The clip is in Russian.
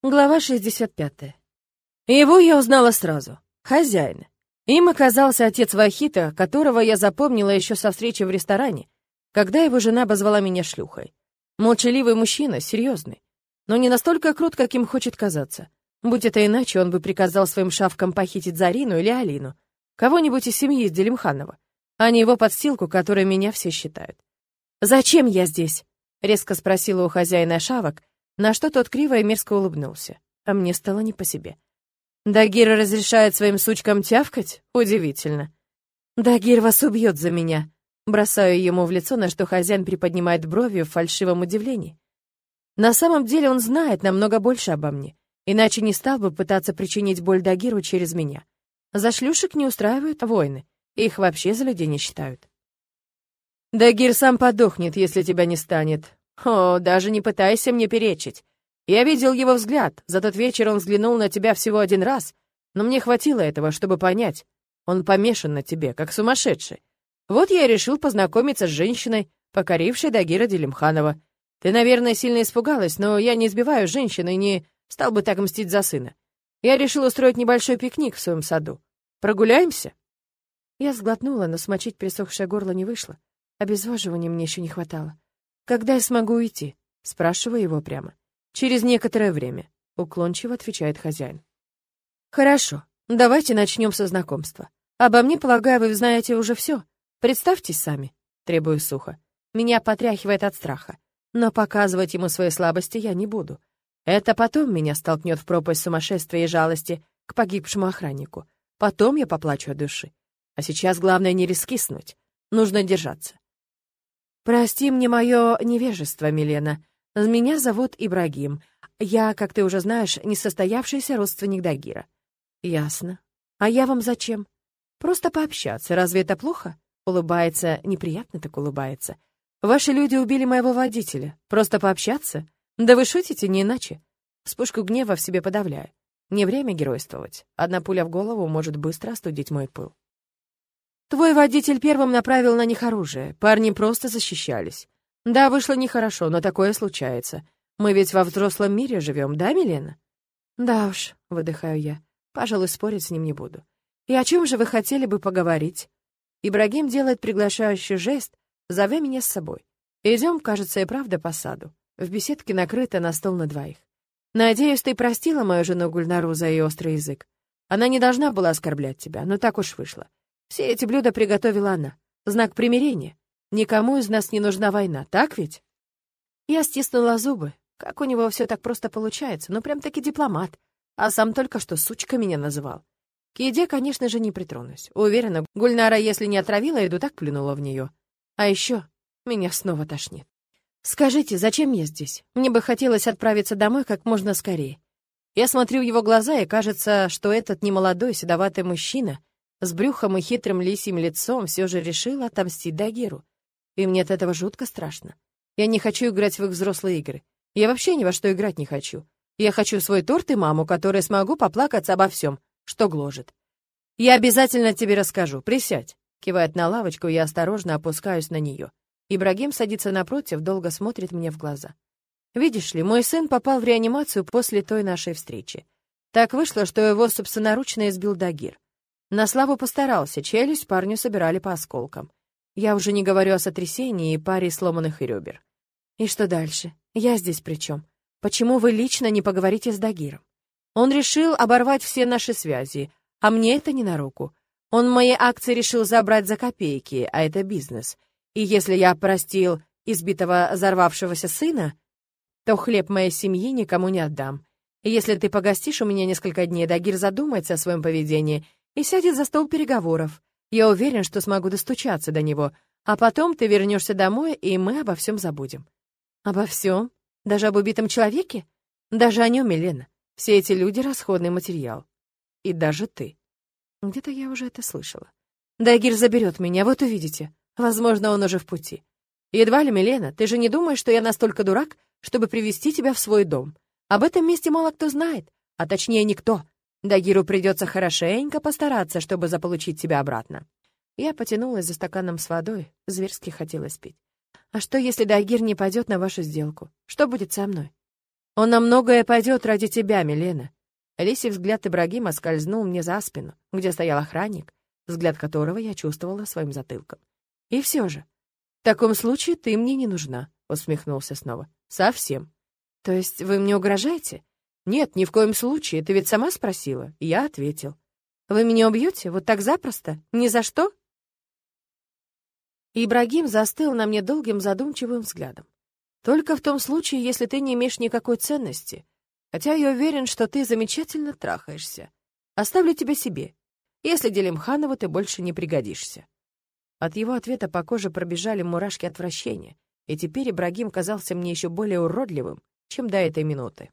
Глава 65. Его я узнала сразу. Хозяин. Им оказался отец Вахита, которого я запомнила еще со встречи в ресторане, когда его жена обозвала меня шлюхой. Молчаливый мужчина, серьезный, но не настолько крут, каким хочет казаться. Будь это иначе, он бы приказал своим шавкам похитить Зарину или Алину, кого-нибудь из семьи из Делимханова, а не его подстилку, которой меня все считают. «Зачем я здесь?» — резко спросила у хозяина шавок, на что тот криво и мерзко улыбнулся, а мне стало не по себе. «Дагир разрешает своим сучкам тявкать? Удивительно». «Дагир вас убьет за меня», Бросаю ему в лицо, на что хозяин приподнимает брови в фальшивом удивлении. На самом деле он знает намного больше обо мне, иначе не стал бы пытаться причинить боль Дагиру через меня. За шлюшек не устраивают войны, их вообще за людей не считают. Дагир сам подохнет, если тебя не станет. О, даже не пытайся мне перечить. Я видел его взгляд, за тот вечер он взглянул на тебя всего один раз, но мне хватило этого, чтобы понять. Он помешан на тебе, как сумасшедший. Вот я и решил познакомиться с женщиной, покорившей Дагира Делимханова. Ты, наверное, сильно испугалась, но я не избиваю женщин и не стал бы так мстить за сына. Я решил устроить небольшой пикник в своем саду. Прогуляемся?» Я сглотнула, но смочить присохшее горло не вышло. Обезвоживания мне еще не хватало. «Когда я смогу уйти?» — спрашиваю его прямо. «Через некоторое время», — уклончиво отвечает хозяин. «Хорошо, давайте начнем со знакомства. Обо мне, полагаю, вы знаете уже все. Представьтесь сами, требую сухо. Меня потряхивает от страха. Но показывать ему свои слабости я не буду. Это потом меня столкнет в пропасть сумасшествия и жалости к погибшему охраннику. Потом я поплачу от души. А сейчас главное не рискиснуть. Нужно держаться. Прости мне мое невежество, Милена. Меня зовут Ибрагим. Я, как ты уже знаешь, несостоявшийся родственник Дагира. Ясно. А я вам зачем? Просто пообщаться. Разве это плохо? Улыбается, неприятно так улыбается. Ваши люди убили моего водителя. Просто пообщаться? Да вы шутите, не иначе. Вспышку гнева в себе подавляю. Не время геройствовать. Одна пуля в голову может быстро остудить мой пыл. Твой водитель первым направил на них оружие. Парни просто защищались. Да, вышло нехорошо, но такое случается. Мы ведь во взрослом мире живем, да, Милена? Да уж, выдыхаю я. Пожалуй, спорить с ним не буду. И о чем же вы хотели бы поговорить? Ибрагим делает приглашающий жест, зовя меня с собой. Идем, кажется, и правда по саду. В беседке накрыто на стол на двоих. Надеюсь, ты простила мою жену Гульнару за ее острый язык. Она не должна была оскорблять тебя, но так уж вышло. Все эти блюда приготовила она. Знак примирения. Никому из нас не нужна война, так ведь? Я стиснула зубы. Как у него все так просто получается? Ну, прям-таки дипломат. А сам только что сучка меня называл. К еде, конечно же, не притронусь. Уверена, Гульнара, если не отравила еду, так плюнула в нее. А еще меня снова тошнит. Скажите, зачем я здесь? Мне бы хотелось отправиться домой как можно скорее. Я смотрю в его глаза, и кажется, что этот немолодой седоватый мужчина с брюхом и хитрым лисьим лицом все же решил отомстить Дагиру. И мне от этого жутко страшно. Я не хочу играть в их взрослые игры. Я вообще ни во что играть не хочу. Я хочу свой торт и маму, которой смогу поплакаться обо всем, что гложет. «Я обязательно тебе расскажу. Присядь». Кивает на лавочку, я осторожно опускаюсь на нее. Ибрагим садится напротив, долго смотрит мне в глаза. «Видишь ли, мой сын попал в реанимацию после той нашей встречи. Так вышло, что его собственноручно избил Дагир. На славу постарался, челюсть парню собирали по осколкам. Я уже не говорю о сотрясении и паре сломанных ребер. И что дальше? Я здесь при чем? Почему вы лично не поговорите с Дагиром? Он решил оборвать все наши связи, а мне это не на руку. Он мои акции решил забрать за копейки, а это бизнес. И если я простил избитого взорвавшегося сына, то хлеб моей семьи никому не отдам. И если ты погостишь у меня несколько дней, Дагир задумается о своем поведении и сядет за стол переговоров. Я уверен, что смогу достучаться до него, а потом ты вернешься домой, и мы обо всем забудем. Обо всем? Даже об убитом человеке? Даже о нем, Милена. Все эти люди — расходный материал. И даже ты. Где-то я уже это слышала. Дагир заберет меня, вот увидите. Возможно, он уже в пути. Едва ли, Милена, ты же не думаешь, что я настолько дурак, чтобы привести тебя в свой дом? Об этом месте мало кто знает, а точнее никто. Дагиру придется хорошенько постараться, чтобы заполучить тебя обратно. Я потянулась за стаканом с водой, зверски хотелось пить. А что, если Дагир не пойдет на вашу сделку? Что будет со мной? Он на многое пойдет ради тебя, Милена. Лисий взгляд Ибрагима скользнул мне за спину, где стоял охранник, взгляд которого я чувствовала своим затылком. И все же, в таком случае ты мне не нужна, усмехнулся снова. Совсем. То есть вы мне угрожаете? Нет, ни в коем случае, ты ведь сама спросила. Я ответил. Вы меня убьете вот так запросто? Ни за что? Ибрагим застыл на мне долгим задумчивым взглядом. Только в том случае, если ты не имеешь никакой ценности. Хотя я уверен, что ты замечательно трахаешься. Оставлю тебя себе. Если Делимханову ты больше не пригодишься. От его ответа по коже пробежали мурашки отвращения, и теперь Ибрагим казался мне еще более уродливым, чем до этой минуты.